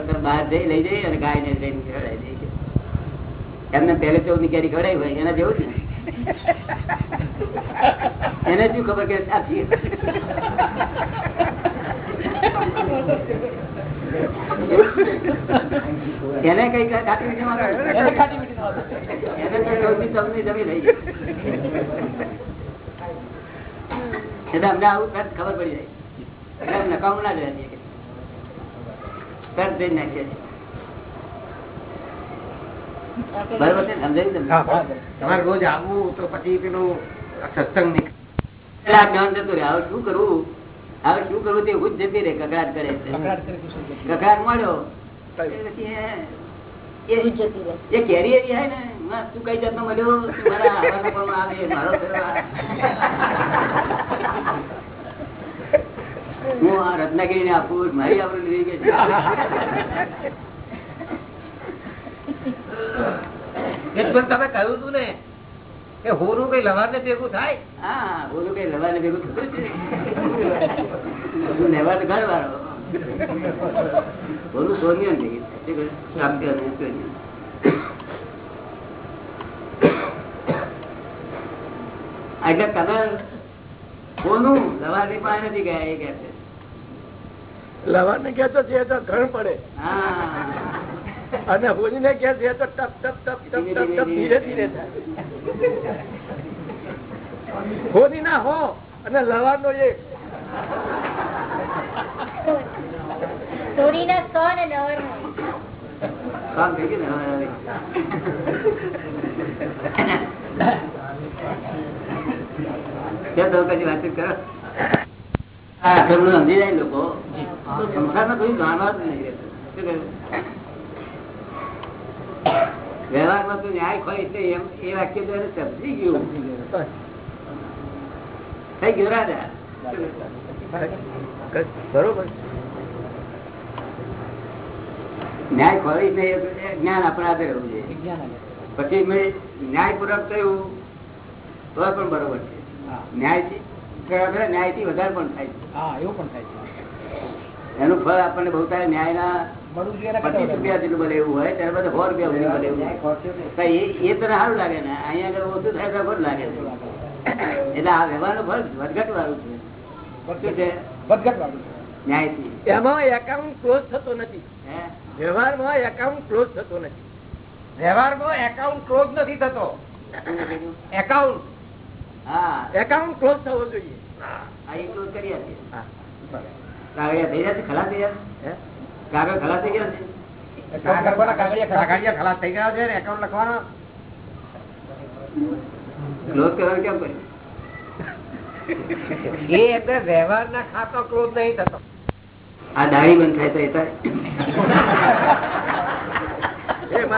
કરતા બહાર જઈ લઈ જઈ અને ગાય ને લઈને ખવડાવી દઈએ એમને પહેલે ચૌદની કેરી ખવડાવી હોય એના જેવું જ ને. એને શું ખબર કે સાચી એને કઈ ખાટી મીઠી માં એને ખાટી મીઠી એને તો ચૌદમી ચૌદમી જમી રહી એટલે અમને આવું તરત ખબર પડી જાય. એટલે નકામ ના રહેવા દઈએ. તરત નાખીએ છીએ. બરોબર છે ને? સમજાયું તમને? તમારે રોજ આવવું તો પછી પેલું સત્સંગની એટલે આ જ્ઞાન જતું રહે હવે શું કરવું હવે શું કરવું તે હું જ જતી રહે કકડાટ કરે છે કકડાટ કરી કુસુમ કરી. કકડાટ મળ્યો એ- એ- એ કેરી એવી હોય ને તું કઈ જાતનો મળ્યો તું મારા આવે. હું આ રત્નાગીરી ને આપું મારી આવડે લીધી ગઈ તમે કહ્યું હતું ને કે હોરું કઈ લવાર ને ભેગું થાય? હા હોરું કઈ લવાને ભેગું થતું લેવા તો ઘર વાળો ઓલું સોનિયન થઈ. એટલે તમે કોનું લવાની પાસે નથી ગયા એ કે છે? લવાને કે તો છે તો ઘણ પડે. હા. અને હોળી ને કે છે તો ટપ ટપ ટપ ટપ ટપ ટપ ધીરે ધીરે થાય હોની ના હો અને લવાનો એક. ને ને તમે વાતચીત કરો? આ આશ્રમનું સમજી જાય લોકો. તો સંસારમાં કોઈ જાણવા જ નહીં રહેતું. શું કહ્યું? વ્યવહારમાં તું ન્યાય ખોઈ છે એમ એ વાક્ય તો એને સમજી ગયું. થઈ ગયું રાજા બરોબર. ન્યાય ખોઈ છે જ્ઞાન આપણા રહેવું પછી મેં ન્યાયપૂર્વક થયું તો પણ બરોબર છે. હા. ન્યાયથી વધારે પણ થાય હા એવું પણ થાય છે. છે એનું ફળ આપણને બહુ તારે ન્યાય ના પચીસ રૂપિયા જેટલું બને એવું હોય ત્યારે બધા સો રૂપિયા સુધી ભલે એવું હોય. એ તને સારું લાગે ને? અહીંયા આગળ ઓછું થાય તો ખોટ લાગે. એટલે આ વ્યવહારનું ફળ વધઘટ વાળું છે. વધઘટ વાળું છે. ન્યાયથી. એમાં એકાઉન્ટ ક્લોઝ થતો નથી. વ્યવહારમાં એકાઉન્ટ ક્લોઝ થતો નથી. વ્યવહારમાં એકાઉન્ટ ક્લોઝ નથી થતો. એકાઉન્ટ હા. એકાઉન્ટ ક્લોઝ થવો જોઈએ. છે ને ખાતો ક્લોઝ નહીં થતો. આ દાળી બંધ થાય તો એ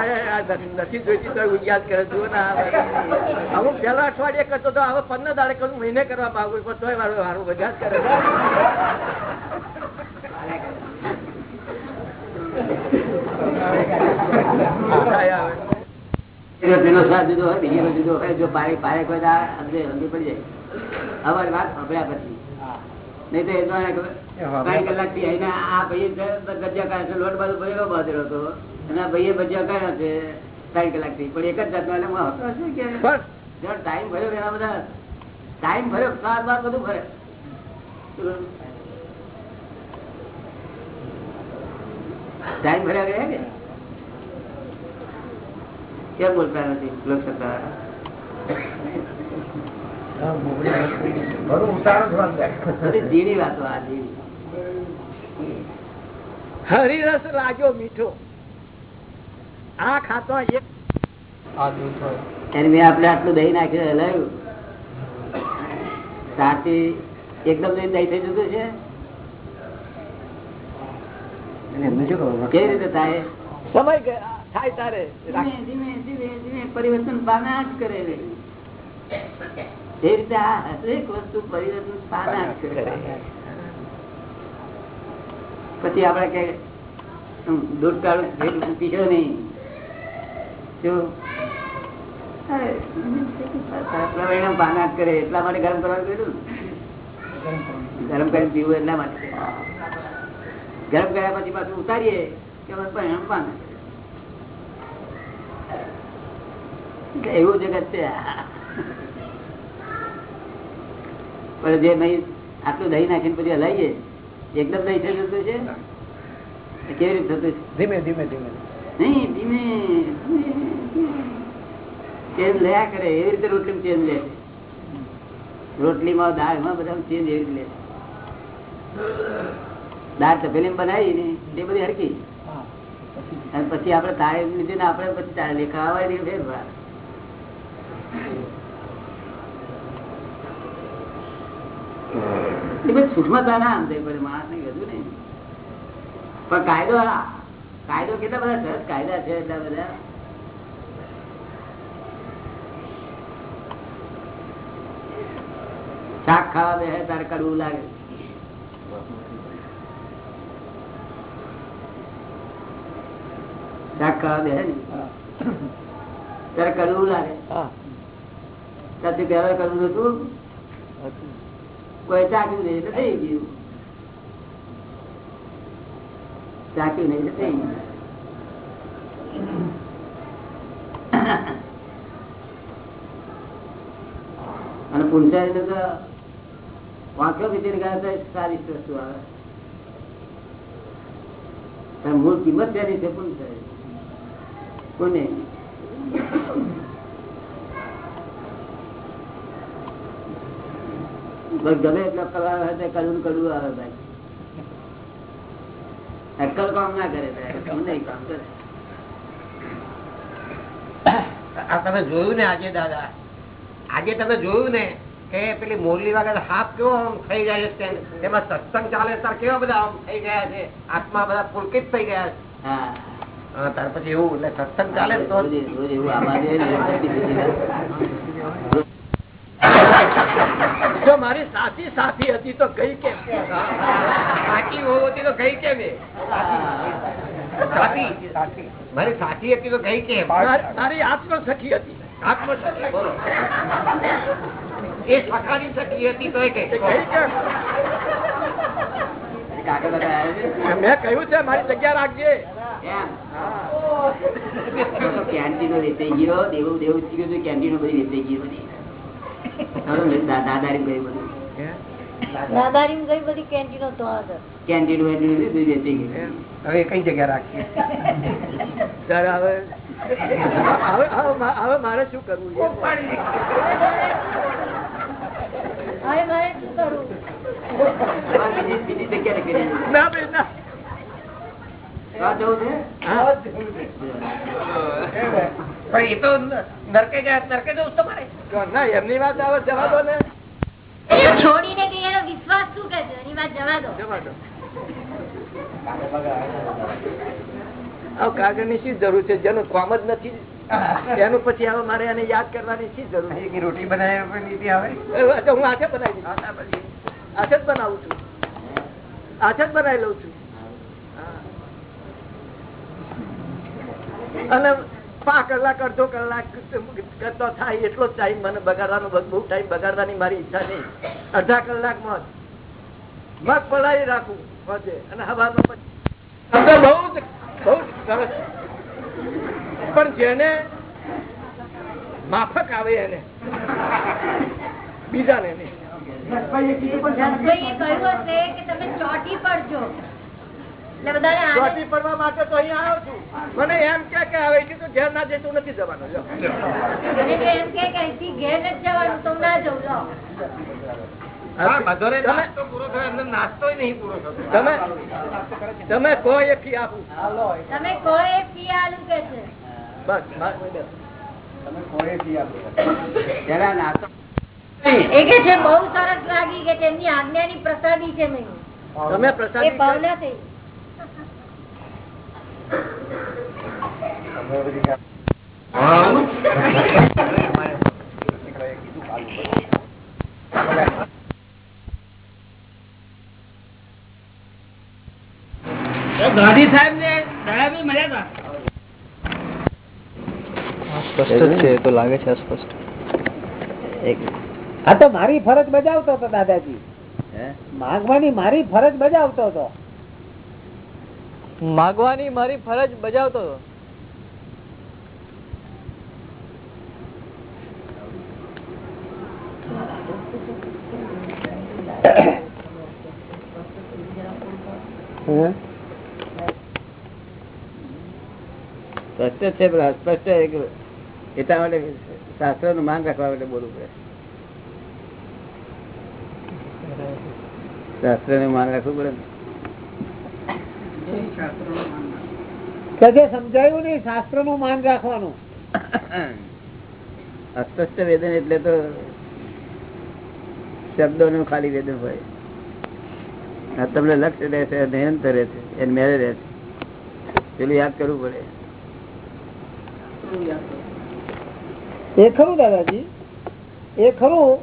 નથી જોઈતી તો યાદ કરે જુઓ ને અમુક પેલા અઠવાડિયે કરતો તો હવે પંદર દાડે કરું મહિને કરવા માંગુ પણ તોય મારું મારું બધા જ કરે બીજો. તો એ કલાકથી આ ભાઈ ગજ્જા કાઢ્યા છે લોટ બાજુ ભરેલો બાંધેલો હતો. આ ભાઈએ ભજીયા કાઢ્યા છે ત્રણ કલાકથી. પણ એક જ જાતનો એટલે હું હતો શું કે? ટાઈમ ભર્યો એના બધા ટાઈમ ભર્યો સાત બાદ બધું ભરે. ટાઈમ ભર્યા ગયા કે? કેમ બોલતા નથી લોક સત્તા બધું ઉતારો જ વાંધો. બધી ઝીણી વાતો આ ઝીણી હરિરસ લાગ્યો મીઠો. આ ખાતો એક આ દૂધ હોય. એને મેં આપણે આટલું દહીં નાખ્યું હલાયું. ત્યારથી એકદમ દહીં દહીં થઈ જતું છે. કેવી રીતે થાય? સમય થાય તારે ધીમે ધીમે ધીમે ધીમે પરિવર્તન પાના જ કરે એ રીતે આ હરેક વસ્તુ પરિવર્તન જ કરે પછી આપણે કે દૂધ કાઢું પીશો નહીં. શું અરે, પ્રવીણમ પાના જ કરે એટલા માટે ગરમ કરવાનું કીધું ગરમ કરીને પીવું એટલા માટે. ગરમ કર્યા પછી પાછું ઉતારીએ કે પરિણામ પામે એવું જગત છે. પણ જે નહીં આટલું દહીં નાખીને પછી હલાવીએ એકદમ દહીં થઈ જતું છે. કેવી રીતે થતું છે? ધીમે ધીમે ધીમે. નહીં ધીમે. ચેન્જ લયા કરે, એવી રીતે રોટલી ચેન્જ લે રોટલીમાં દાળમાં બધા ચેન્જ એવી રીતે લે દાળ તપેલી બનાવી ને એ બધી હરકી અને પછી આપડે તાળી લીધી ને આપડે પછી તારે ખાવાય નહીં ના સમજે પડે માણસ ને વધુ નહીં. પણ કાયદો કાયદો કેટલા બધા સરસ કાયદા છે એટલા બધા. શાક ખાવા બે તારે કડવું લાગે. શાક ખાવા બે ને? ત્યારે કડવું લાગે. ત્યાંથી પહેલા કડવું નતું કોઈ ચાખ્યું નહીં એટલે થઈ ગયું. ચાખ્યું નહીં એટલે થઈ ગયું. અને પુનસારી તો વાંક્યો વિચાર ગયા તો સારી વસ્તુ આવે. મૂળ કિંમત તેની છે પુનસારી કોને? ગમે એટલો કલાક હોય તો કડું કડું આવે ભાઈ. અક્કલ કામ ના કરે તમને નહીં કામ કરે. આ તમે જોયું ને આજે, દાદા? આજે તમે જોયું ને? કે પેલી મોરલી વાગે હાથ કેવો આમ થઈ જાય છે એમાં તેમાં સત્સંગ ચાલે તાર કેવા બધા આમ થઈ ગયા છે? આત્મા બધા પુલકિત થઈ ગયા છે. ત્યાર પછી એવું એટલે સત્સંગ ચાલે તો. જો મારી સાચી સાથી હતી તો ગઈ કેમ? સાચી વહુ હતી તો ગઈ કેમ એ? સાચી મારી સાચી હતી તો ગઈ કેમ? મારી- આત્મ સખી હતી. આત્મસખી. બોલો. એ સખાની સખી હતી તો મેં કહ્યું છે મારી જગ્યા રાખજે. કેન્ટીનો વેચાઈ ગયો દેવું દેવું થઈ ગયું કેન્ટીનો બધી વેચાઈ ગઈ બધી. દાદારી ગઈ બધું. દાદારી ગઈ બધી કેન્ટીનો તો કેન્ટીન વેન્ટીન ગઈ હવે કઈ જગ્યા રાખીએ? સર હવે હવે હવે હવે મારે શું કરવું છે હવે મારે શું કરવું હવે બીજી બીજી જગ્યાએ કરી ના. પણ એ તો નરકે ગયા નરકે જવું તમારે? ના એમની વાત આવે જવા દો ને. છોડીને કે એનો વિશ્વાસ શું કે છે? એની વાત જવા દો. જવા દો. હવે કાગળની શું જરૂર છે? જેનું કામ જ નથી. એનું પછી હવે મારે એને યાદ કરવાની શી જરૂર છે? રોટી બનાવી આવે. હું હાથે બનાવી હાથે જ બનાવું છું. હાથે જ બનાવી લઉં છું. અને પાંચ કલાક અડધો કલાક કરતો થાય એટલો જ ટાઈમ મને બગાડવાનો બહુ બહુ ટાઈમ બગાડવાની મારી ઈચ્છા નહીં. અડધા કલાકમાં જ. મગ પલાવી રાખું. અને હવાનો પછી બહુ જ બહુ સરસ. પણ જેને માફક આવે એને બીજાને નહીં. ચોટી પડવા માટે તો અહીંયા આવ્યો છું. મને એમ કે કે હવે તો ઘેર ના જઈશું નથી જવાનું. એમ કે ઘેર નથી જવાનું તો ના તમે- નાસ્તો પૂરો થયો એમને નાસ્તોય નહીં પૂરો થતો તમે તમે કહો એ ફી આપું તમે કહો એ ફી આલું કે છે? બસ તમે કહો એ ફી આપું જરા નાસ્તો એ કે છે બહુ સરસ લાગી કે તેમની આજ્ઞાની પ્રસાદી છે મેં. તમે એ પ્રસાદી ભાવના થઈ તમે બધી કા- દીકરાએ કીધું કાલું બધું. ગાંધી સાહેબ ને દયાબી મળ્યા સ્પષ્ટ છે તો લાગે છે અસ્પષ્ટ. આ તો મારી ફરજ બજાવતો હતો દાદાજી. માગવાની મારી ફરજ બજાવતો હતો. માગવાની મારી ફરજ બજાવતો હતો. સ્પષ્ટ છે પણ અસ્પષ્ટ એક એટલા માટે શાસ્ત્રનું માન રાખવા માટે બોલવું પડે. શાસ્ત્રનું માન રાખવું પડે ને. સમજાયું નહીં? શાસ્ત્રનું માન રાખવાનું. અસ્પષ્ટ વેદન એટલે તો શબ્દો નું ખાલી વેદન હોય. આ તમને લક્ષ્ય રહેશે નિરંતર રહે એને મેળે રહેશે. પેલું યાદ કરવું પડે. એ ખરું દાદાજી. એ ખરું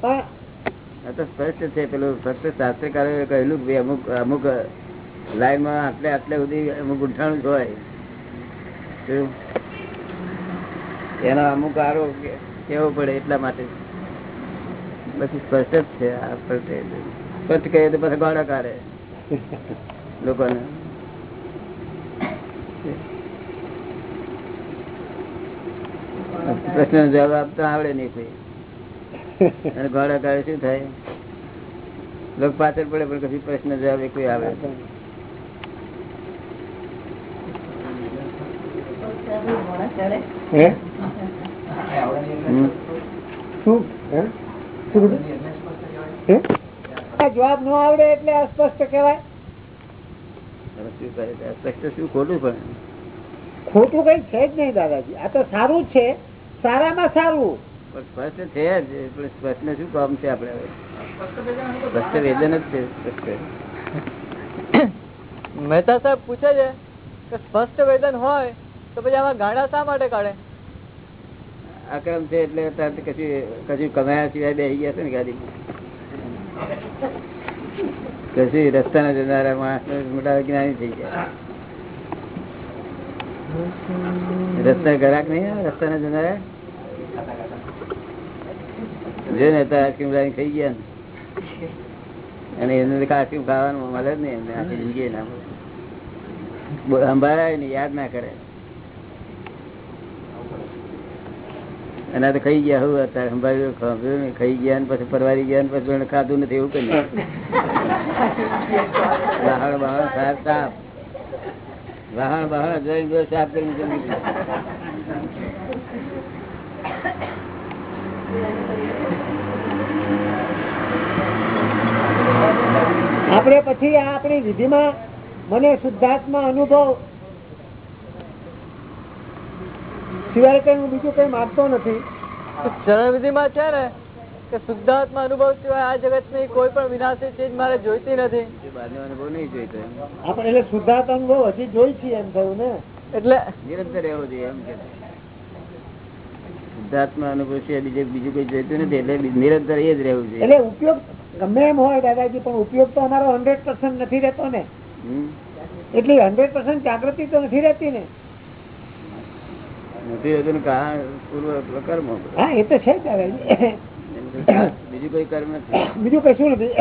પણ તો સ્પષ્ટ છે પેલું ફક્ત શાસ્ત્રકારોએ કહેલું કે અમુક અમુક લાઈનમાં આટલે આટલે સુધી અમુક ગુંઠાણું જ હોય. એનો અમુક આરો કેવો પડે એટલા માટે. પછી સ્પષ્ટ જ છે આ સ્પષ્ટ સ્પષ્ટ કહીએ તો પછી ગોળા કાઢે. લોકોને. પ્રશ્ન જવાબ આપતા આવડે નહીં કોઈ. અને ઘોડા કાળે શું થાય? લોકો પાછળ પડે પણ કશું પ્રશ્ન જવાબ એ કોઈ આવે જવાબ ન આવડે એટલે અસ્પષ્ટ કહેવાય. અસ્પષ્ટ શું ખોટું પણ? ખોટું કઈ છે જ નહીં દાદાજી. આ તો સારું જ છે. સારામાં સારું. પણ સ્પષ્ટ છે જ પણ સ્પષ્ટ શું કામ છે આપણે સ્પષ્ટ વેદન જ છે સ્પષ્ટ. મહેતા સાહેબ પૂછે છે કે સ્પષ્ટ વેદન હોય તો પછી આમાં ગાડા શા માટે કાઢે? આક્રમ છે એટલે અત્યારે કશું કશું કમાયા સિવાય બેસી ગયા છે ને ગાડી. કશું રસ્તાના જનારા માણસ મોટા જ્ઞાની થઈ ગયા. રસ્તા ગરાક નહીં રસ્તા રસ્તાના જનારા? ખાઈ ગયા ને. અને ખાઈ ગયા, હું અત્યારે સંભાળ્યું ખાઈ ગયા ને પછી પરવારી ગયા ને પછી એને ખાધું નથી, એવું કઈ વાહણ વાહણ સાફ સાફ વાહણ વાહણ, જોઈને સાફ કરીને. આપણે પછી આ આપણી વિધિમાં મને શુદ્ધાત્મા અનુભવ. સિવાય કઈ હું બીજું કઈ માગતો નથી. ચરણ વિધિમાં છે ને કે શુદ્ધાત્મા અનુભવ સિવાય આ જગતની કોઈ પણ વિનાશી ચીજ મારે જોઈતી નથી. એ અનુભવ નહીં જોઈતો આપણે એટલે શુદ્ધાત્મા અનુભવ હજી જોઈ છીએ એમ થયું ને. એટલે નિરંતર રહેવું જોઈએ એમ કે શુદ્ધાત્મા અનુભવ છે બીજું બીજું કઈ જોઈતું નથી એટલે નિરંતર એ જ રહેવું છે એટલે ઉપયોગ ગમે એમ હોય દાદાજી પણ ઉપયોગ તો અમારો હંડ્રેડ પર્સન્ટ નથી રહેતો ને. એટલી હંડ્રેડ પર્સન્ટ જાગૃતિ તો નથી રહેતી ને. નથી રહેતું કારણ પૂર્વ કર્મ હા એ તો છે જ દાદાજી બીજું કોઈ કર્મ નથી. બીજું કશું નથી.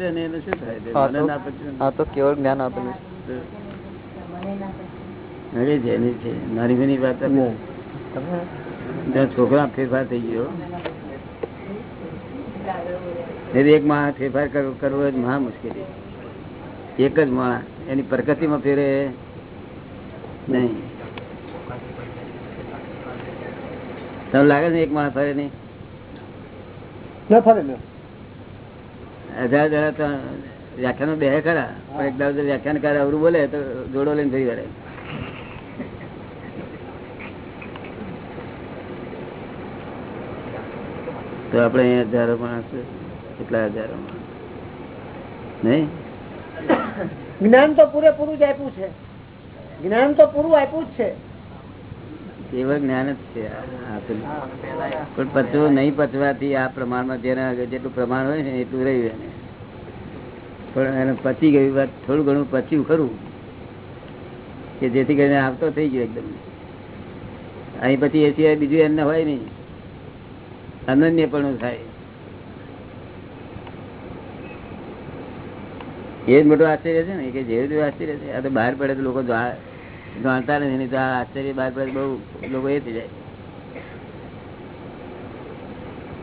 પતે ને એને શું થાય? મને તો- ના પચ્યું હા તો કેવળ જ્ઞાન આપેલું અરે જેની છે નાની નાની વાત ત્યાં છોકરા ફેરફાર થઈ ગયો. એક માં ફેરફાર કરવો જ મહા મુશ્કેલી. એક જ માણસ એની પ્રકૃતિમાં ફેરે નહીં. તમને લાગે છે એક માણસ ફરે નહીં? ન ફરે ને તો વ્યાખ્યાનો બે ખરા, પણ એક દાડો વ્યાખ્યાન કરે અવરું બોલે તો જોડો લઈને ફરી વળે. તો આપણે અહીંયા હજારો માણસ કેટલા હજારો નહીં? જ્ઞાન તો પૂરેપૂરું જ આપ્યું છે. જ્ઞાન તો પૂરું આપ્યું જ છે. કેવળ જ્ઞાન જ છે. પણ પચવું, નહીં પચવાથી આ પ્રમાણમાં જેના જેટલું પ્રમાણ હોય ને એટલું રહ્યું એને પણ એને પચી ગયું વાત થોડું ઘણું પચ્યું ખરું. કે જેથી કરીને આવતો થઈ ગયો એકદમ. અહીં પછી એ સિવાય બીજું એમને હોય નહીં. અનન્ય પણ થાય. એ જ મોટું આશ્ચર્ય છે ને, કે જેવું તેવું આશ્ચર્ય છે. આ તો બહાર પડે તો લોકો જાણતા નથી નહીં તો આ આશ્ચર્ય બાદ પડે બહુ લોકો એ થઈ જાય.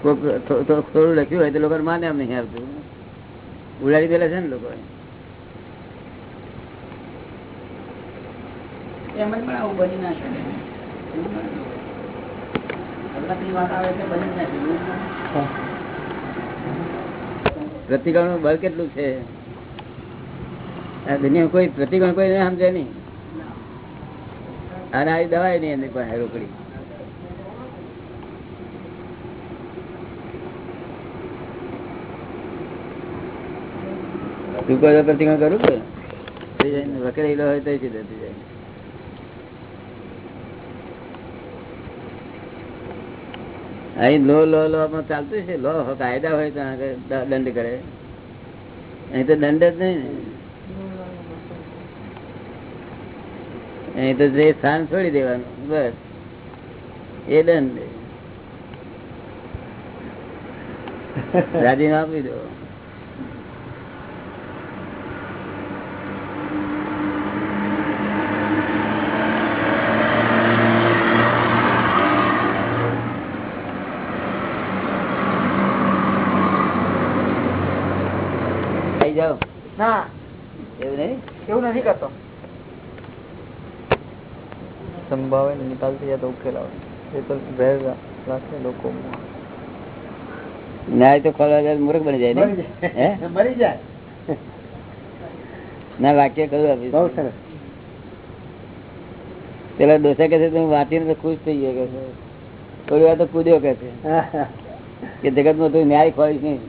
કોક થોડું લખ્યું હોય તો લોકો માને એમ નહીં આવતું. ઉડાડી પેલા છે ને લોકો. પ્રતિકરણ બળ કેટલું છે? આ દુનિયા કોઈ પ્રતિકરણ કોઈ સમજે નહીં. અને દવાઈ નહીં એની પણ રોકડી. હોય તો અહીં લો લો લો માં ચાલતું છે. લો કાયદા હોય તો દંડ કરે. અહીં તો દંડ જ નહીં ને. અહીં તો જે સ્થાન છોડી દેવાનું બસ. એ દંડ રાજીનામું આપી દો આવી જાઓ ના એવું નહીં એવું નથી કરતો નિકાલ થઈ જાય તો ઉકેલ આવે. એ તો વેર રાખે લોકો ન્યાય તો ખોલવા જાય મૂર્ખ બની જાય ને. મરી જાય. ના વાક્ય કહ્યું બહુ સરસ. પેલા ડોસા કે છે તું વાંચીને તો ખુશ થઈ ગયો. કે છે. થોડી વાર તો કૂદ્યો કે છે. કે જગતમાં તું ન્યાય ખોઈશ નહીં.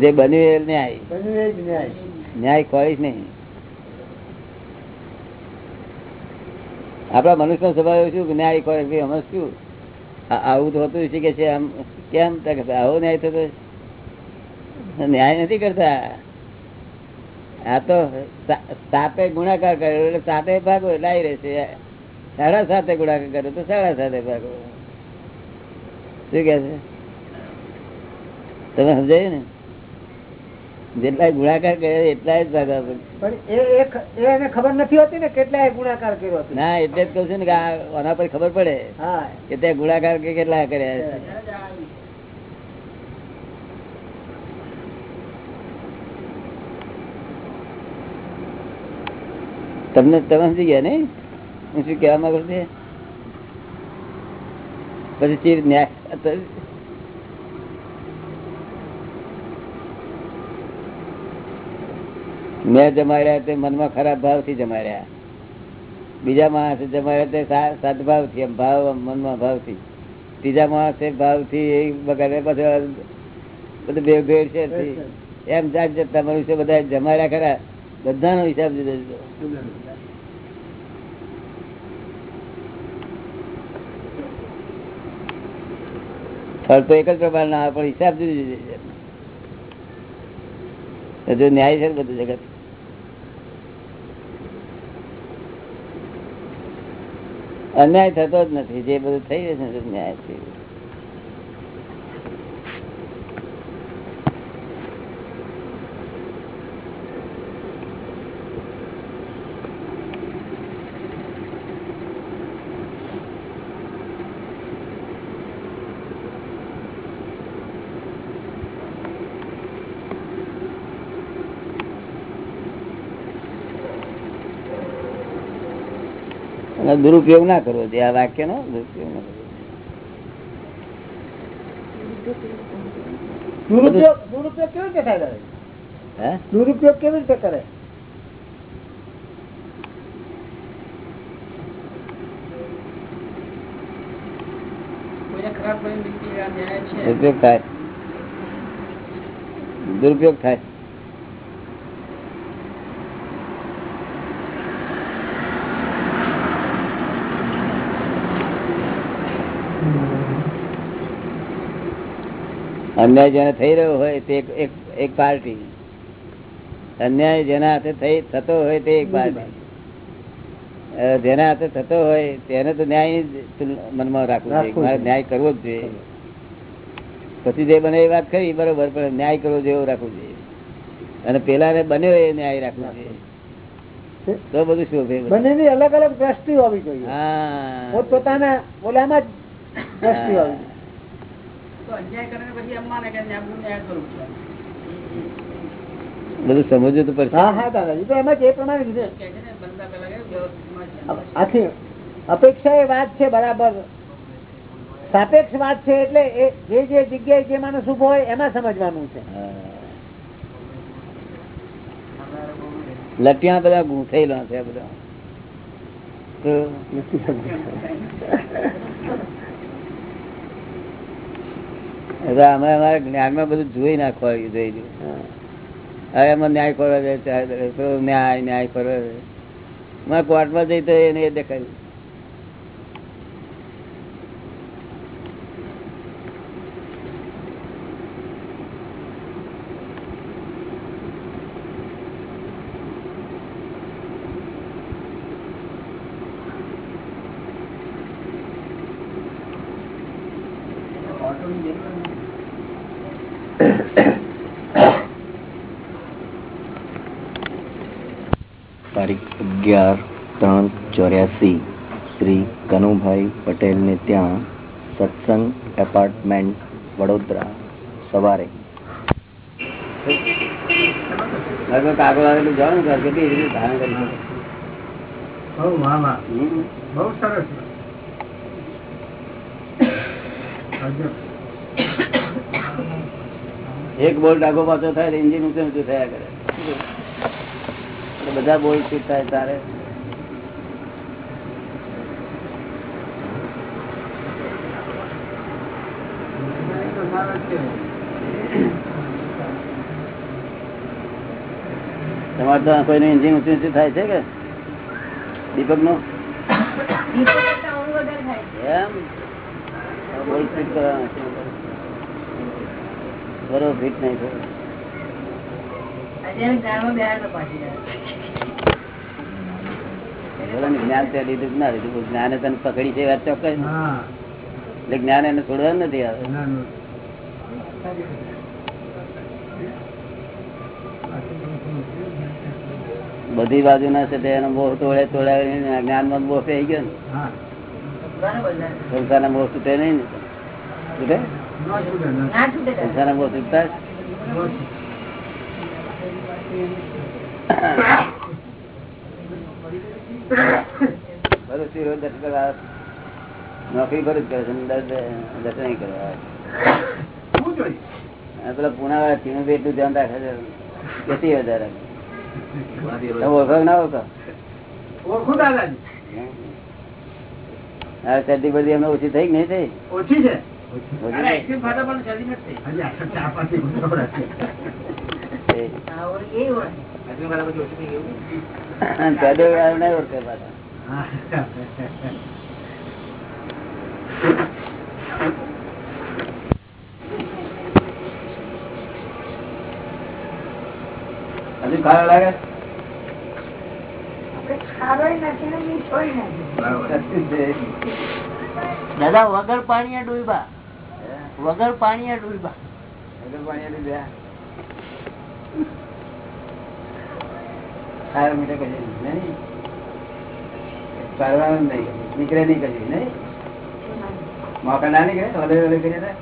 જે બન્યું એ ન્યાય. બન્યું એ જ ન્યાય. ન્યાય ખોઈશ નહીં. આપડા મનુષ્ય સ્વભાવ શું ન્યાય કરે ભાઈ અમે શું? આવું તો હોતું શીખે છે આમ, કેમ? આવો ન્યાય થતો ન્યાય નથી કરતા. આ તો સાતે ગુણાકાર કર્યો એટલે સાતે ભાગો, લાઈ રહેશે. સાડા સાતે ગુણાકાર કર્યો તો સાડા સાતે ભાગો. શું કે છે? તમે સમજાયું ને? જેટલા ગુણાકાર કર્યો એટલા જ ભાગવા પણ. એને ખબર નથી હોતી ને કેટલા ગુણાકાર કર્યો ના એટલે જ કઉ છું ને કે આના પર ખબર પડે કે ત્યાં ગુણાકાર કે કેટલા કર્યા તમને તમે સમજી ગયા ને હું શું કહેવા માંગુ છું? પછી ચીર ન્યાય મેં જમાડ્યા તે મનમાં ખરાબ ભાવથી જમાડ્યા. બીજા માણસે જમાડ્યા તે સદભાવથી એમ ભાવ મનમાં ભાવથી ત્રીજા માણસે ભાવથી એ બગાડે પછી બધું ભેળ ભેળ છે. એમ જાત જતા મનુષ્ય બધા જમાડ્યા ખરા બધાનો હિસાબ જુદો જુદો ફળ તો એક જ પ્રમાણના પણ હિસાબ જુદી જુદી છે. જો ન્યાય છે ને બધું જગત. અન્યાય થતો જ નથી. જે બધું થઈ રહ્યું છે ન્યાય થઈ ન્યાય અને દુરુપયોગ ના કરવો જોઈએ. આ વાક્ય નો દુરુપયોગ ના કરવો દુરુપયોગ દુરુપયોગ કેવી રીતે થાય દુરુપયોગ કેવી રીતે કરે? દુરુપયોગ થાય. અન્યાય જેને થઈ રહ્યો હોય તે એક- પાર્ટી. અન્યાય જેના હાથે થઈ થતો હોય તે એક પાર્ટી. જેના હાથે થતો હોય તેને તો ન્યાય મનમાં રાખવું જોઈએ. મારે ન્યાય કરવો જ જોઈએ. પછી જે બને એ વાત કરી બરોબર પણ ન્યાય કરવો જોઈએ એવું રાખવું જોઈએ. અને પેલા ને બન્યો એ ન્યાય રાખવું જોઈએ. તો બધું શું બંને અલગ અલગ દ્રષ્ટિ હોવી જોઈએ. હા. પોતાના બોલામાં જ દ્રષ્ટિ હોવી જોઈએ. બધું સમજવું તો પડશે. હા હા દાદાજી. તો એમાં જ એ પ્રમાણે. આથી અપેક્ષા એ વાત છે બરાબર. સાપેક્ષ વાત છે એટલે એ જે જે જગ્યાએ જે માણસ ઊભો હોય એમાં સમજવાનું છે. લટિયા બધા ગૂંથેલા છે બધા તો હવે અમે અમારા જ્ઞાનમાં બધું જોઈ નાખવા જોઈ લીધું. હવે એમાં ન્યાય કરવા જાય ન્યાય ન્યાય કરવા. મારે કોર્ટમાં જઈ તો એને દેખાયું પટેલને ત્યાં સત્સંગ એપાર્ટમેન્ટ વડોદરા સવારે. કાગળ આવેલું જાઓ ને કેટલી રીતે ધારણ કરી શકે બહુ સરસ. એક બોલ્ટ આગો પાછો થાય એન્જિન ઊંચું ઊંચું થયા કરે. બધા બોલ્ટ ફિટ થાય તારે એ તો સારું જ કહેવાય. તમારે તો કોઈનું એન્જિન ઊંચું ઊંચું થાય છે કે? દીપકનું. એમ ફિટ કરવાના બરોબર ફિટ નહીં થયું. જ્ઞાન ત્યાં લીધું ના લીધું. જ્ઞાને તને પકડી છે વાત ચોક્કસ? એટલે જ્ઞાન એને છોડવાનું નથી આવે. બધી બાજુ ના છે તે એનો મોહ તોડે તોડે જ્ઞાનમાં મોહ થઈ ગયો ને હા બરાબર છે. સંસારના મોહ તૂટે નહીં ને તૂટે ન છૂટે, ન ના છૂટે તારે. સંસારના મોહ તૂટતા જ? છૂટે. ભલે શિરો દર્શન કરવા આવે. નોકરી ભરું જ કરે છે દર- દર- દર્શન નહીં કરવા આવે. શું જોઈએ? અને પેલા પુના એટલું ધ્યાન રાખે છે. કેટલી વધારે. ઓળખો ના ઓળખો? ઓળખું દાદાજી. હા શરદી બરદી એમને ઓછી થઈ કે નહીં થઈ? ઓછી છે. ઓછી અરે, થઈ? આઈસ્ક્રીમ ખાતા પણ શરદી નથી થઈ. હજી આટલા ચા પાછી ગુંદવડા છે. એ. હા, ઓળખી, એ ઓળખી. આઈસ્ક્રીમ ખાતા પછી ઓછું થઈ ગયું અને પેદો વાળા નહીં ઓળખે પાછા હા. હજુ ખાવા લાગે? દાદા વગર પાણી ડૂબા વગર પાણી ડૂબા વગર પાણી ડૂબ્યા. સારા મીઠા કરી નહીં? પાડવાનું નહીં. નીકળે નહીં કરી નહીં? મોકા ના નીકળે? ઓલે ઓલે કરી હે?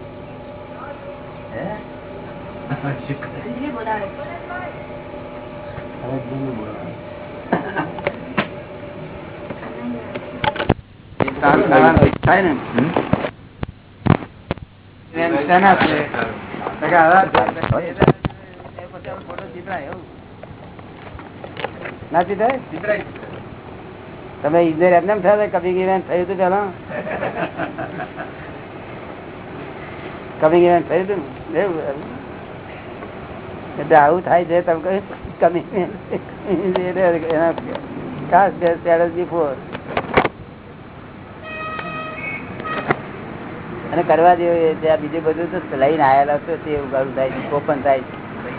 તમે ઈજનેર એમને એમ થયા કભી ઇવેન્ટ થયું હતું પેલા કભી ઇવેન્ટ થયું હતું ને એટલે આવું થાય છે તમે કહ્યું એના ખાસ બિફોર અને કરવા જેવું ત્યાં બીજું બધું તો લઈને આવેલા છો તે ઉગાડું થાય છે ઓપન થાય છે.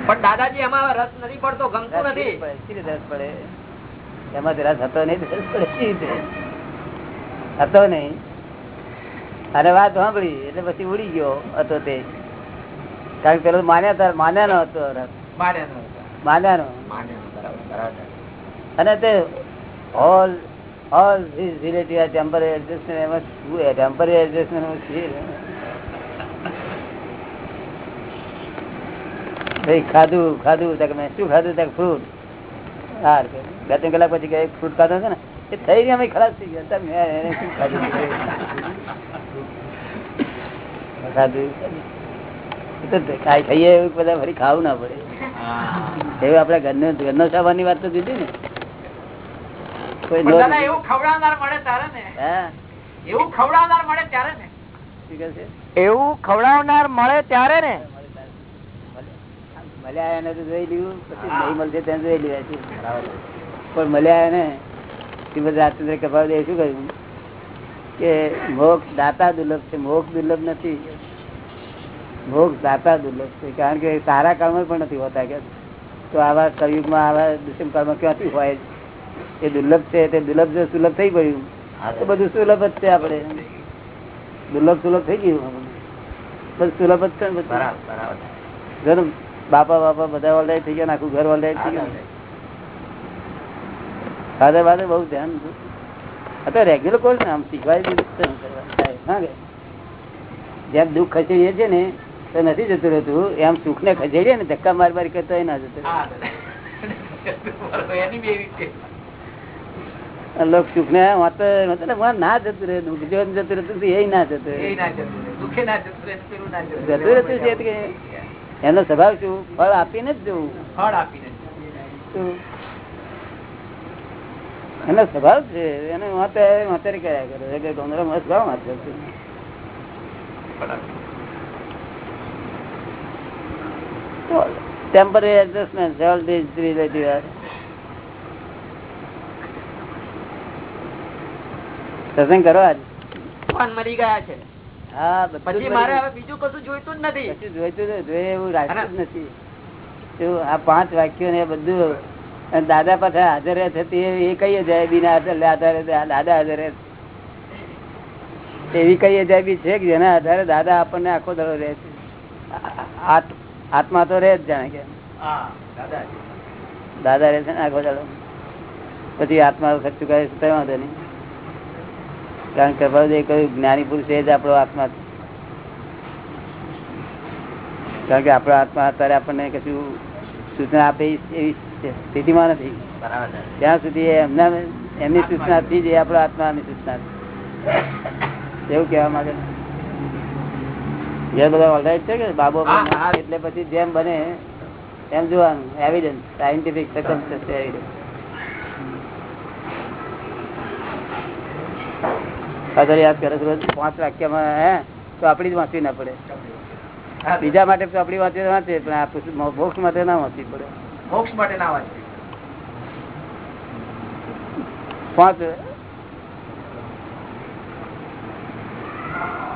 પણ દાદાજી એમાં રસ નથી પડતો ગમતો નથી. રસ પડે. એમાં રસ હતો નહીં રસ પડે હતો નહીં. અને વાત સાંભળી એટલે પછી ઉડી ગયો હતો તે. કારણ કે પેલું માન્યા માન્યા નો હતો અને તે ઓલ ઓલ ધીસ રિલેટિવ આ ટેમ્પરરી એડજસ્ટમેન્ટ એમાં શું ટેમ્પરરી એડજસ્ટમેન્ટ છે ખાધું ખાધું તક મેં શું ખાધું તક? ફ્રૂટ હા બે ત્રણ કલાક પછી એક ફ્રૂટ ખાધો છે ને એ થઈ ગયા અમે ખરાબ થઈ ગયા. તમે એને શું ખાધું? ખાધું. એ ખાઈએ એવું બધા ફરી ખાવું ના પડે. એવું આપડે ઘરનો ઘરનો સામાનની વાત તો દીધી ને. કોઈ નો- એવું ખવડાવનાર મળે ત્યારે ને. એવું ખવડાવનાર મળે ત્યારે ને. શું એવું ખવડાવનાર મળે ત્યારે ને? મળ્યા એને તો જોઈ લીધું પછી નહીં મળશે તેને જોઈ લીધા પણ મળ્યા એને શ્રીમદ રાજચંદ્ર કપાલ શું કહ્યું? કે મોક્ષ દાતા દુર્લભ છે મોક્ષ દુર્લભ નથી. મોક્ષ દાતા દુર્લભ છે. કારણ કે સારા કર્મ પણ નથી હોતા કે તો આવા કયુગમાં આવા દુષ્મ કર્મ ક્યાંથી હોય? એ દુર્લભ છે તે દુર્લભ જો સુલભ થઈ ગયું તો બધું સુલભ જ છે આપણે. દુર્લભ સુલભ થઈ ગયું બધું સુલભ જ છે ઘર બાપા બાપા બધા ઓલરાઈટ થઈ ગયા આખું ઘર ઓલરાઈટ થઈ ગયું? ફાધર ફાધર બહુ ધ્યાન અત્યારે રેગ્યુલર કોર્સ ને આમ શીખવાય જેમ દુઃખ ખસેડીએ છે ને તો નથી જતું રહેતું. એમ સુખ ને ખસેડીએ ને ધક્કા માર મારી કરતો ના જતું લોક સુખ ને ને જતું રહે. જતું રહેતું એ ના જતું. એ જતું રહેતું છે એનો સ્વભાવ શું? ફળ આપીને જ જવું. ફળ આપીને એનો સ્વભાવ છે. એને વાંચે વાંચે કર્યા કરે. મસ્ત ભાવ વાંચે છે temporary adjustment all this relative સત્સંગ કરો આજ ભગવાન મરી ગયા છે. હા પછી મારે હવે બીજું કશું જોઈતું જ નથી. કશું જોઈતું. જોઈએ એવું રાખ્યું જ નથી. આ પાંચ વાક્યો ને બધું અને દાદા પાછા હાજર રહે છે તે એ કઈ જાય બીના આધારે દાદા હાજર રહે. એવી કઈ અજાયબી છે કે જેના આધારે દાદા આપણને આખો દડો રહે છે. આત્મા તો રહે જ જાણે કે. દાદા રહે છે ને આખો ચાલો પછી આત્મા વખત કરે છે કઈ વાંધો નહીં. કારણ કે પ્રભુદેવે કહ્યું જ્ઞાની પુરુષ એ જ આપણો આત્મા કારણ કે આપણો આત્મા અત્યારે આપણને કશું સૂચના આપે એવી સ્થિતિમાં નથી. ત્યાં સુધી એમના એમની સૂચનાથી જ એ આપણો આત્માની સૂચના એવું કહેવા માંગે છે. જે બધા ઓલરાઈટ છે કે બાબો હા, હા. એટલે પછી જેમ બને એમ જોવાનું એવિડન્સ સાયન્ટિફિક એવિડન્સ યાદ કરે રોજ પાંચ વાક્યમાં હે તો આપડી જ વાંચવી ના પડે. બીજા માટે તો આપડી વાંચી વાંચે પણ આ મોક્ષ માટે ના વાંચવી પડે. મોક્ષ માટે ના વાંચવી. પાંચ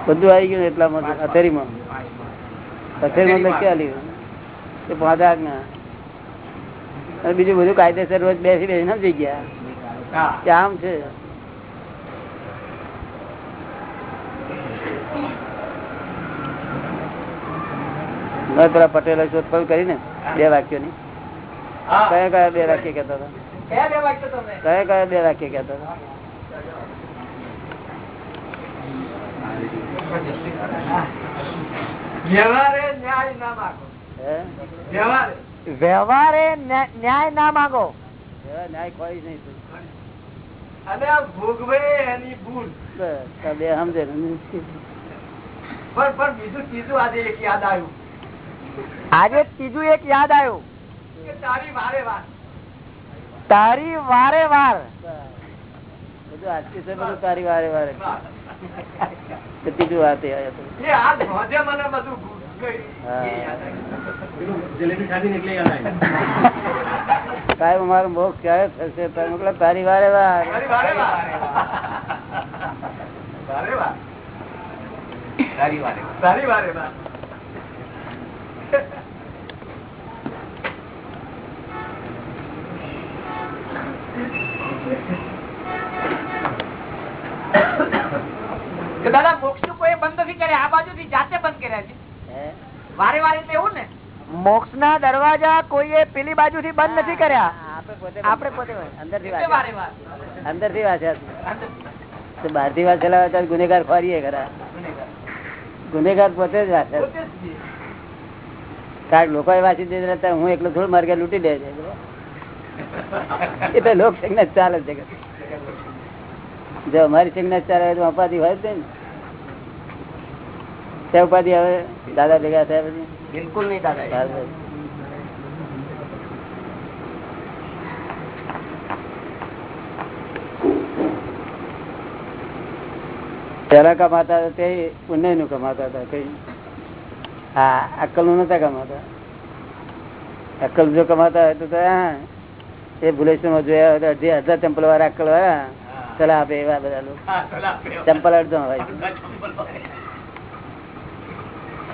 બધું આવી ગયું એટલા માં અથેરીમાં અથેરીમાં ક્યાં લીધું? એ પાંચ અને બીજું બધું કાયદેસર રોજ બેસી બેસી સમજી ગયા. હા. આમ છે. પેલા પટેલે શોધખોળ કરી ને બે વાક્યો ની કયા કયા બે વાક્ય કેતા હતા? કયા કયા બે વાક્ય કેતા હતા? વ્યવહારે ન્યાય ના માગો. ન્યાય કોઈ નહીં અને આ ભોગવે એની ભૂલ. બસ, સમજે પણ પણ બીજું ત્રીજું આજે એક યાદ આવ્યું. આજે ત્રીજું એક યાદ આવ્યું. તારી વારે વાર. તારી વારે વાર. બધું આજથી તારી વારે વારે. ત્રીજું વાત એ. સાહેબ અમારો મોક્ષ ક્યારે થશે તો અમે કહ્યું, તારી વારે વાર. તારી વાર વારે. દાદા મોક્ષનું કોઈ બંધ નથી કર્યા. આ બાજુ થી જાતે બંધ કર્યા છે. વારે વારે એવું ને. મોક્ષ ના દરવાજા કોઈએ પેલી બાજુ થી બંધ નથી કર્યા? આપણે પોતે અંદરથી એટલે વારે વાર. અંદરથી વાંચ્યા બહારથી વાંચેલા હોય ગુનેગાર ખોરીએ ખરા. ગુનેગાર. પોતે જ વાંચે કારણ લોકો વાંચી દે હું એકલો થોડું માર્ગે લૂંટી દે છે. એ તો લોક સંજ્ઞા ચાલે છે. જો અમારી સંજ્ઞા ચાલે તો ઉપાધિ હોય ને. તે ઉપાધિ હવે દાદા ભેગા થયા પછી? બિલકુલ નહીં દાદા. પેલા કમાતા હતા તે પુણ્યનું કમાતા હતા કઈ? હા. અક્કલનું નતા કમાતા. અક્કલ જો કમાતા હોય તો તો એ ભુલેશ્વરમાં જોયા હોય તો અડધી અડધા ચંપલ વાળા અક્કલ વાળા ચલા આપે એવા બધા લોકો. હા, ચંપલ અડધો હોય ચંપલ હોય. આ તો પ્રારબ્ધ. તો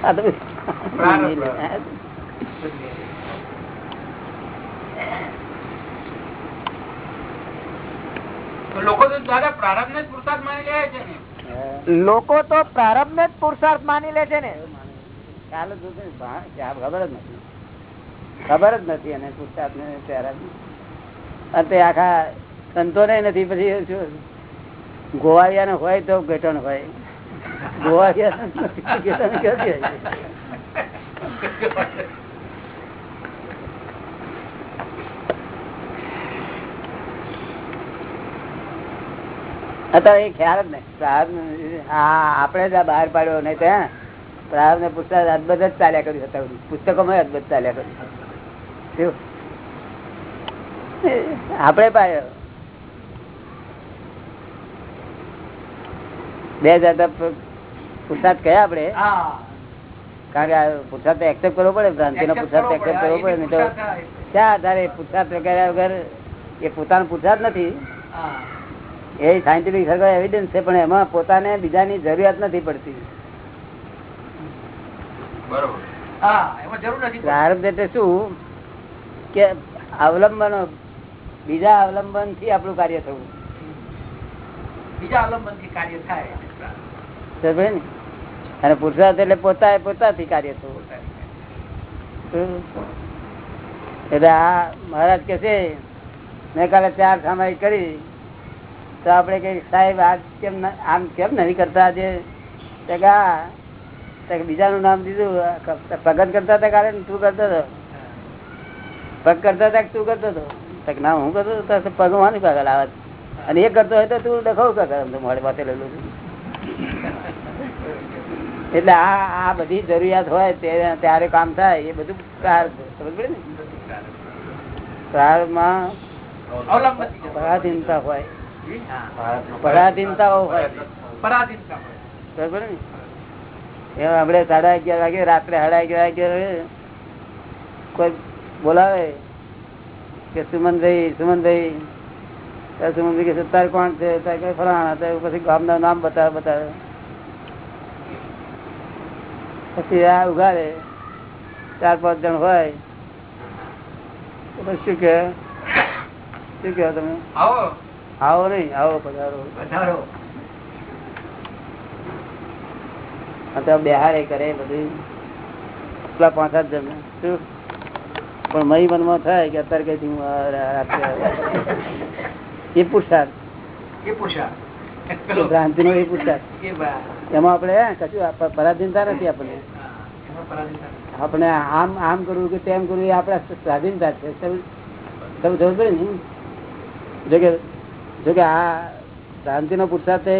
લોકો તો પ્રારબ્ધ ને લે છે ને. લોકો તો પ્રારંભ ને જ પુરુષાર્થ માની લે છે ને. ચાલો ખબર જ નથી. ખબર જ નથી અને પુરુષાર્થ ને પ્રારબ્ધ. અને આખા સંતો નથી, પછી ગોવાળિયા ને હોય તો ઘટણ હોય. હોય? અત્યારે એ ખ્યાલ જ નહીં. આપણે જ બહાર પાડ્યો નહીં ત્યાં પ્રારબ્ધ ને પુસ્તક અદભુત જ ચાલ્યા કર્યું હતા પુસ્તકોમાં અદભુત ચાલ્યા કર્યું. આપણે પાડ્યો. બે જાત પુરસાદ કયા આપડે કારણ કે પુરસાદ તો એક્સેપ્ટ કરવો પડે ભ્રાંતિ નો પુરસાદ એક્સેપ્ટ કરવો પડે નહીં તો ક્યાં આધારે પુરસાદ વગેરે વગર એ પોતાનો પુરસાદ નથી. એ સાયન્ટિફિક સર્વે એવિડન્સ છે પણ એમાં પોતાને બીજાની જરૂરિયાત નથી પડતી. બરોબર. હા એમાં જરૂર નથી પ્રારબ્ધ એટલે શું? કે અવલંબનો બીજા અવલંબનથી આપણું કાર્ય થવું. બીજા અવલંબનથી કાર્ય થાય. અને પુરુષાર્થ એટલે પોતા પોતાથી કાર્ય થવું એટલે આ મહારાજ કે છે, મેં કાલે ચાર સામાયિક કરી, તો આપણે કઈ સાહેબ આ કેમ આમ કેમ નહીં કરતા આજે? બીજાનું નામ દીધું ભગત કરતા હતા કાલે તું કરતો હતો? પગ કરતા હતા તું કરતો હતો? ના, હું કરતો હતો પગ માની પાગલ પગલ આવે અને એ કરતો હોય તો તું દેખાવ કર મોડે પાસે લેલું એટલે આ આ બધી જરૂરિયાત હોય ત્યારે કામ થાય એ બધું પ્રાર્થ સમજ પડી ને. પરાધીનતા હોય. પરાધીનતાઓ હોય. આપણે સાડા અગિયાર વાગે રાત્રે સાડા અગિયાર વાગે કોઈ બોલાવે કે સુમનભાઈ સુમનભાઈ સુમનભાઈ કે સત્તાર કોણ છે? ફલાણા. પછી ગામના નામ બતાવે બતાવે. પછી આ ઉઘાડે ચાર પાંચ જણ હોય શું કે શું કહો તમે? આવો. આવો નહીં આવો પધારો. પધારો. બિહારે કરે બધું. પેલા પાંચ સાત જણ. શું? પણ મહી મનમાં થાય કે અત્યારે કઈ હું રાત્રે. એ પુરસાદ. એ પુરસાદ. ભ્રાંતિ નો એ પુરસાદ. એ બા એમાં આપણે કશું પરાધીનતા નથી નથી. આપણે આમ આમ કરવું કે તેમ કરવું એ આપણા સ્વાધીનતા છે. તમે ખબર પડે ને? જોકે જોકે આ શાંતિ નો પુરુષાર્થ એ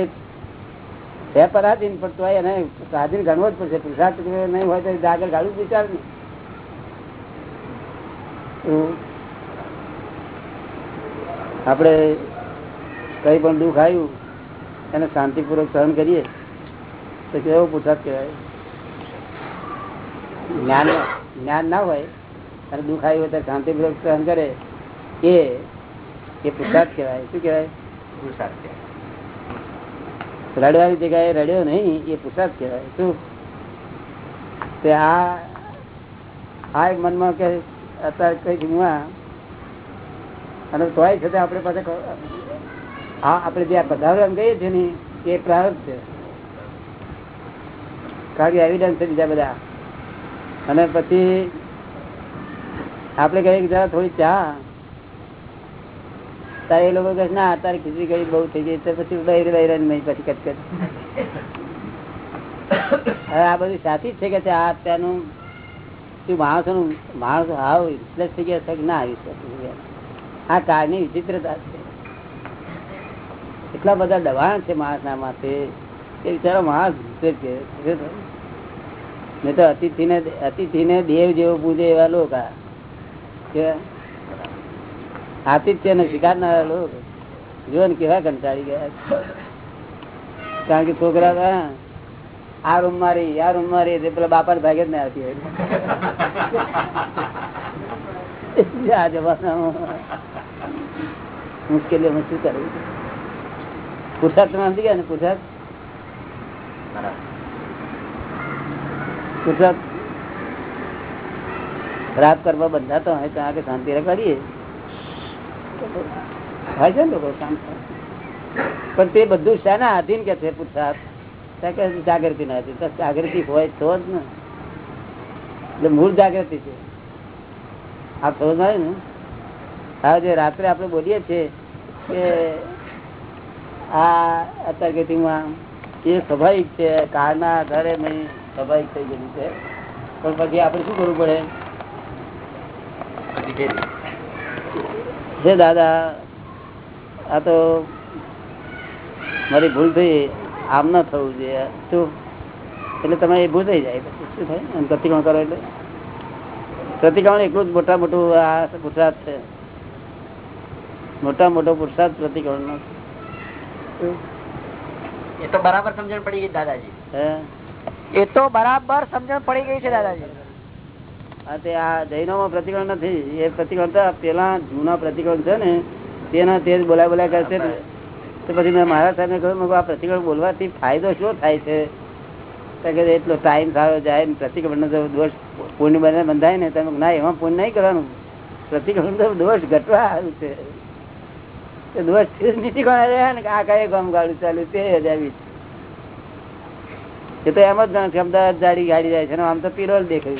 છે પરાધીન પણ તો એને સ્વાધીન ગણવો જ પડશે. પુરસાદ નહીં હોય તો આગળ ગાડું વિચાર ને આપણે કઈ પણ દુઃખ આવ્યું એને શાંતિપૂર્વક સહન કરીએ. તો કેવો પોશાક કહેવાય? જ્ઞાન જ્ઞાન ના હોય અને દુઃખ આવ્યું હોય શાંતિપૂર્વક સહન કરે એ એ પુરુષાર્થ કહેવાય. શું કહેવાય? પુરસાદ કહેવાય. રડવાની જગ્યાએ રડ્યો નહીં એ પુરુષાર્થ કહેવાય. શું? તે આ આ એક મનમાં કે અત્યારે કઈ હું અને તોય છતાં આપણે પાસે હા આપણે જે આ એમ કહીએ છીએ ને એ પ્રારંભ છે. કે એવિડન્સ છે બીજા બધા. અને પછી આપણે કહીએ જરા થોડી ચા. તારે એ લોકો કહે ના તારે ખીચડી કરી બહુ થઈ ગઈ તો પછી બહેરી બહેરાની નહીં પછી કટ કટ હવે આ બધું સાચી જ છે કે આ અત્યારનું શું માણસોનું, માણસ હાવ ઇન્ફ્લુઅન્સ થઈ ગયા છે કે ના આવી આ કાળની વિચિત્રતા છે. એટલા બધા દબાણ છે માણસના માથે. એ બિચારો ઘૂસે છે નહીં તો અતિથિને અતિથિને દેવ જેવો પૂજે એવા લોકો. આતિથ્ય ને સ્વીકારનારા લોકો. જો ને કેવા કંટાળી ગયા. કારણ કે છોકરા આ રૂમ મારી, આ રૂમ મારી પેલા બાપા ભાગે જ ના આવતી હોય. આ જમાનામાં મુશ્કેલીઓમાં શું કરવું? પુરસાદ તમે સમજી ગયા ને પુરસાદ ખરાબ કરવા બંધાતો હોય આગળ શાંતિ રખાડીએ. થાય છે ને લોકો શાંત. પણ તે બધું શાના આધીન કે છે કે જાગૃતિ ના હતી. જાગૃતિ હોય તો જ ને. એટલે મૂળ જાગૃતિ છે. આ સમજ આવે ને. હા જે રાત્રે આપણે બોલીએ છીએ કે આ અત્યારગતિમાં એ સ્વાભાવિક છે કાળના આધારે મેં સ્વાભાવિક થઈ ગયું છે. પણ પછી આપણે શું કરવું પડે? છે દાદા આ તો મારી ભૂલ થઈ આમ ના થવું જોઈએ. શું? એટલે તમે એ ભૂલ થઈ જાય. પછી શું થાય? પ્રતિક્રમણ કરો એટલે. પ્રતિક્રમણ એટલું જ મોટા મોટું આ પુરસાદ છે. મોટા મોટો પુરસાદ પ્રતિક્રમણ નો એ તો બરાબર સમજણ પડી ગઈ દાદાજી. એ તો બરાબર સમજણ પડી ગઈ છે દાદાજી. તે આ જૈનોમાં પ્રતિક્રમણ નથી. એ પ્રતિકોણ તો પેલા જૂના પ્રતિકોણ છે ને તેના તે જ બોલાય બોલાય કરશે તો પછી મેં મારા સાહેબ કહ્યું આ પ્રતિકોણ બોલવાથી ફાયદો શું થાય છે? એટલો ટાઈમ સારો જાય ને પ્રતિક્રમણ દોષ પુણ્ય બને બંધાય ને તમે ના એમાં પુણ્ય નહીં કરવાનું. પ્રતિક્રમણ દોષ ઘટવા આવ્યું છે. નીતિ કોણ રહ્યા ને આ કઈ ગામ ગાડું ચાલ્યું તે જ આવી એ તો એમ જ જાણ છે અમદાવાદ જાડી ગાડી જાય છે ને આમ તો પિરોલ દેખાય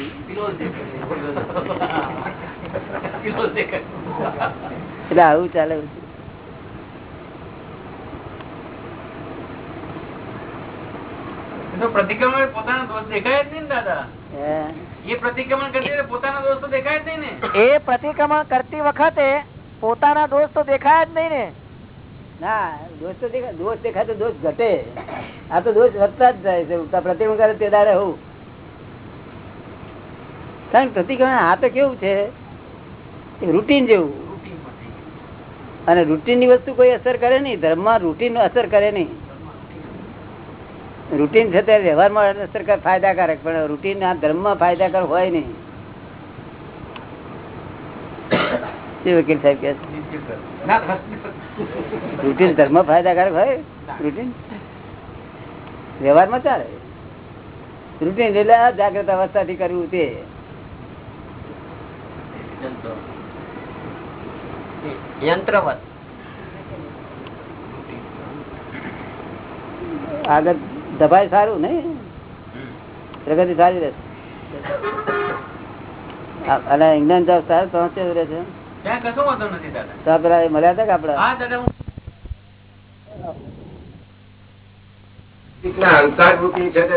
એટલે આવું ચાલે પ્રતિક્રમણ પોતાના દોષ દેખાય જ નહીં દાદા. એ પ્રતિક્રમણ કરતી પોતાનો પોતાના દોષ તો દેખાય જ નહીં ને. એ પ્રતિક્રમણ કરતી વખતે પોતાના દોષ તો દેખાય જ નહીં ને. ના, દોષ તો દેખાય દોષ દેખાય તો દોષ ઘટે. આ તો દોષ વધતા જ જાય છે. કરે તે દાડે હોવું કારણ પ્રતિક્રમણ આ તો કેવું છે? રૂટીન જેવું. અને રૂટીનની વસ્તુ કોઈ અસર કરે નહીં. ધર્મમાં રૂટીન અસર કરે નહીં. રૂટીન છે તે વ્યવહારમાં અસર કરે ફાયદાકારક. પણ રૂટીન આ ધર્મમાં ફાયદાકારક હોય નહીં. શું વકીલ સાહેબ કે રૂટીન ધર્મ ફાયદાકારક હોય? રૂટીન? વ્યવહારમાં ચાલે. રૂટીન એટલે આ જાગ્રત અવસ્થાથી કરવું તે. યંત્રવત. આગળ દબાઈ સારું ને પ્રગતિ સારી રહેશે. અને ઇંગ્લેન્ડ જાવ સારું પહોંચે રહે છે? દાદા. મળ્યા હતા કે આપડે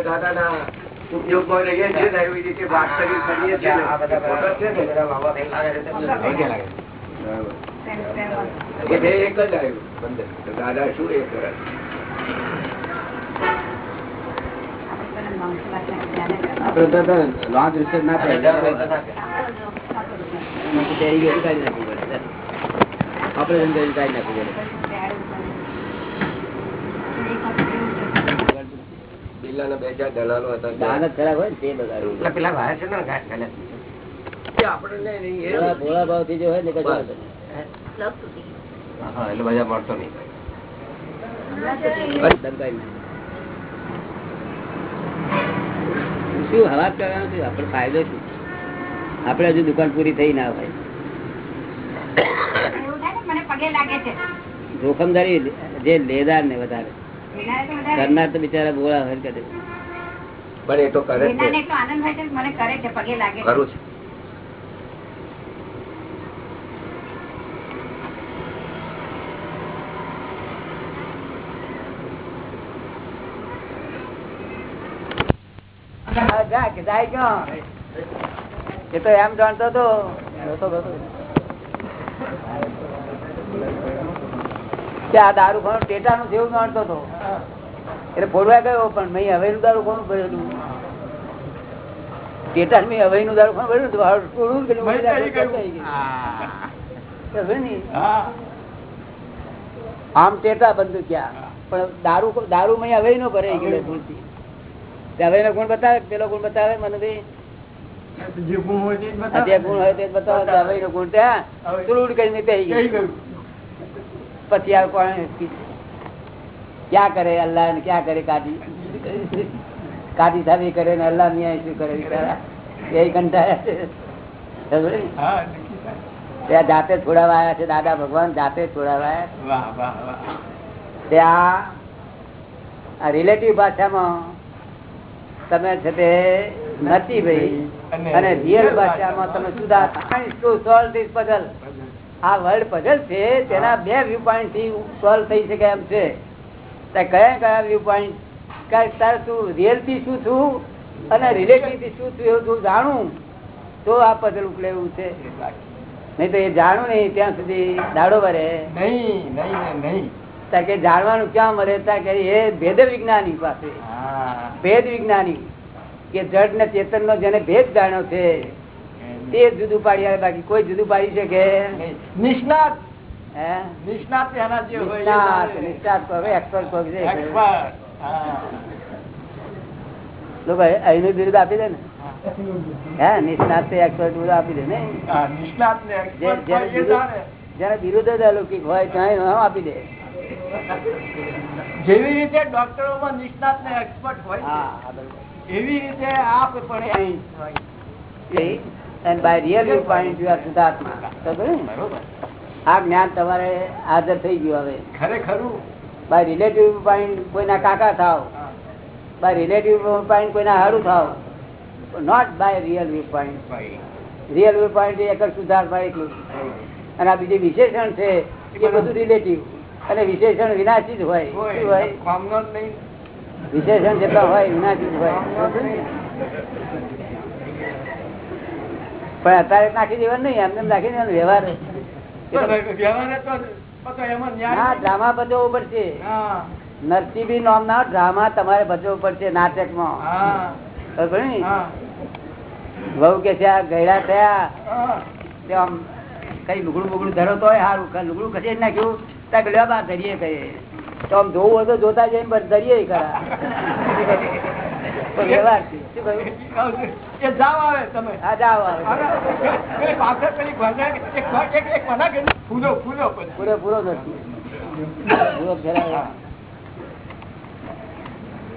દાદા ઉપયોગમાં રહીએ છીએ એવી રીતે વાસ્તવિક કરીએ છીએ. એક જ આવ્યું. દાદા શું એ કરે? આપડે તો લોન્ચ રિસર્ચ ના કરે ડેરીવેશન કાઢી નાખવું પડે ઓપરેશન કરી કાઢી નાખવું પડે. શું હવા કરવાનું છે? આપણે ફાયદો શું? આપણે હજુ દુકાન પૂરી થઈ ના હોય. પગે લાગે છે જોખમદારી જે લેદાર ને વધારે. કરનાર તો બિચારા બોળા હોય કરે પણ એ તો છે. જાય ક્યાં? એ તો એમ જાણતો હતો. કે આ દારૂ ખાનું ટેટાનું જેવું જાણતો હતો. એટલે ફોડવા ગયો પણ મેં હવે નું દારૂ ખાનું ભરેલું ટેટા મેં હવે નું દારૂ ખાનું ભરેલું તો હારું ટોળું જ કર્યું. મેં કહી ગયું. થઈ ગયું. ખબર ને? હા. આમ ટેટા બંધ ક્યાં પણ દારૂ દારૂ મેં હવે નો ભરાઈ ગયો ભૂલથી. હવે નો ગુણ બતાવે? પેલો ગુણ બતાવે? મને ભાઈ જે ગુણ હોય તે બતાવે. નો ગુણ ત્યાં કરીને ગયું. પછી આ કોણ ક્યાં કરે અલ્લાહ ને ક્યાં કરે કાદી કાદી સાહેબ કરે ને અલ્લાહ મિયા શું કરે એ કંટાળ્યા છે. ખબર ને? હા નક્કી થાય. ત્યાં જાતે છોડાવાયા છે દાદા ભગવાન જાતે ત્યાં રિલેટિવ ભાષામાં તમે છે તે નથી ભાઈ. અને રિયલ ભાષામાં તમે સુધા પઝલ આ વર્લ્ડ પઝલ છે તેના બે વ્યૂ પોઈન્ટથી સોલ્વ થઈ શકે એમ છે. કયા કયા વ્યૂ પોઈન્ટ તાર તું રિયલથી શું છું? અને રિલેટિવથી શું છું એવું તું જાણું? તો આ પઝલ ઉકલે એવું છે. નહીં તો એ જાણું નહીં ત્યાં સુધી દાડો ભરે. નહીં નહીં કે જાણવાનું ક્યાં મળે? ત્યાં કે એ ભેદ વિજ્ઞાની પાસે. ભેદ વિજ્ઞાની કે જડ ને ચેતન નો જેને ભેદ જાણ્યો છે તે જુદું પાડી આવે બાકી કોઈ જુદું પાડી શકે? નિષ્ણાત. હવે. હા. લોકો અહીંનું બિરુદ આપી દે ને. હે. નિષ્ણાત તે expert આપી દે ને હા, નિષ્ણાત ને જે- expert જેને હોય બિરુદ- જ અલૌકિક હોય ત્યાં આપી દે. જેવી રીતે ડોક્ટરોમાં નિષ્ણાત ને એક્સપર્ટ હોય હા. એવી રીતે આપ પડે and by real viewpoint you are શુદ્ધાત્મા. બરોબર. આ જ્ઞાન તમારે હાજર થઈ ગયું હવે. ખરેખરું બાય રિલેટિવ પોઈન્ટ કોઈના કાકા થાવ. બાય રિલેટિવ પોઈન્ટ કોઈના હારું થાવ. Not by real view point. Real view point એક જ સુધારતા એટલું. અને આ બીજું વિશેષણ છે એ બધું રિલેટિવ અને વિશેષણ વિનાશી જ હોય. શું હોય. વિશેષણ જેટલા હોય વિનાશી ચીજ હોય. પણ અત્યારે નાખી દેવાનું નહીં એમને નાખી દેવાનું વ્યવહાર. ના ડ્રામા પડશે. ના ડ્રામા તમારે પડશે? હા. વહુ કે છે આ ગયડા થયા. તે આમ કઈ લુગડું બુગડું ધરો તો સારું કઈ લુગડું ખસી નાખ્યું? ત્યાં ગળ્યા બા ધરીએ કહીએ તો આમ જોવું હોય તો જોતા જઈને પણ ધરીએ ખરા.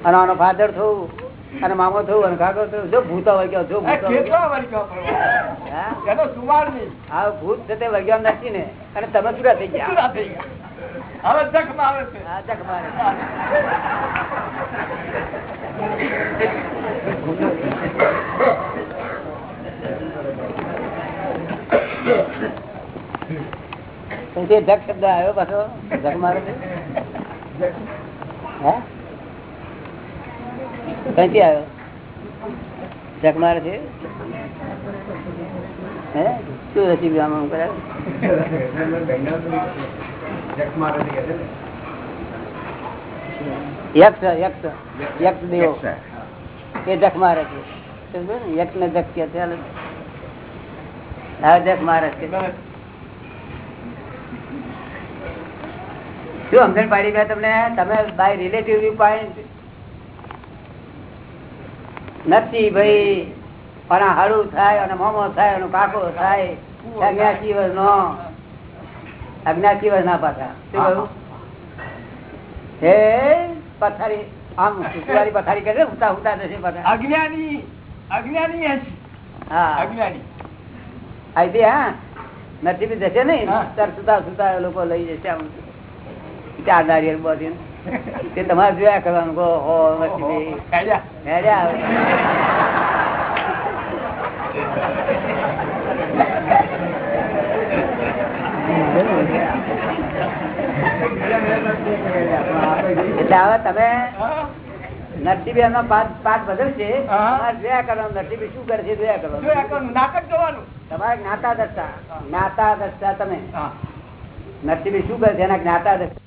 અને આનો ફાધર થયું અને મામો થયું અને કાકો થયું. જો ભૂતા હોય જો ભૂતા વર્ગ્યો છે તે વળગ્યા નથી ને. અને તમે સુરા થઈ ગયા. થઈ ગયા. હવે જખ આવે છે. જખ મારે. પછી જગ શબ્દ આવ્યો પાછો? જગ મારે? ક્યાંથી આવ્યો? જગ મારે શું રસી આમાં કરાવે? યક્ષ યક્ષ યક્ષ. દેવો. એ જખ મારે છે. યક્ષ ને? જખ કે ચાલે હા જખ મારે છે. શું સમજણ પાડી મેં તમને તમે બાય રિલેટિવ વ્યૂ પોઈન્ટ નથી ભાઈ. પણ હાડું થાય અને મોમો થાય અને કાકો થાય. વર્ષ નો અગ્નાસી વર ના પાછા. શું કહ્યું? હે. પથારી આમ સુકવારી પથારી કરે ઉતા ઉતા જશે પથારી અજ્ઞાની અજ્ઞાની હા. અજ્ઞાની. આઈ હા. નથી બી જશે નહીં હા. ત્યારે સુતા સુતા લોકો લઈ જશે આમ. ચાર નારિયેળ બધી તે તમારે જોયા કરવાનું કહો, હો નથી એટલે હવે તમે. નરસિંહ એમનો પાઠ પાઠ બદલશે. જોયા કરવાનું. નરસિંહ શું કરે છે જોયા કરવાનું? નાટક જોવાનું. તમારે જ્ઞાતા દર્શા જ્ઞાતા દર્શા તમે નરસિંહ શું કરે છે? એના જ્ઞાતા દર્શા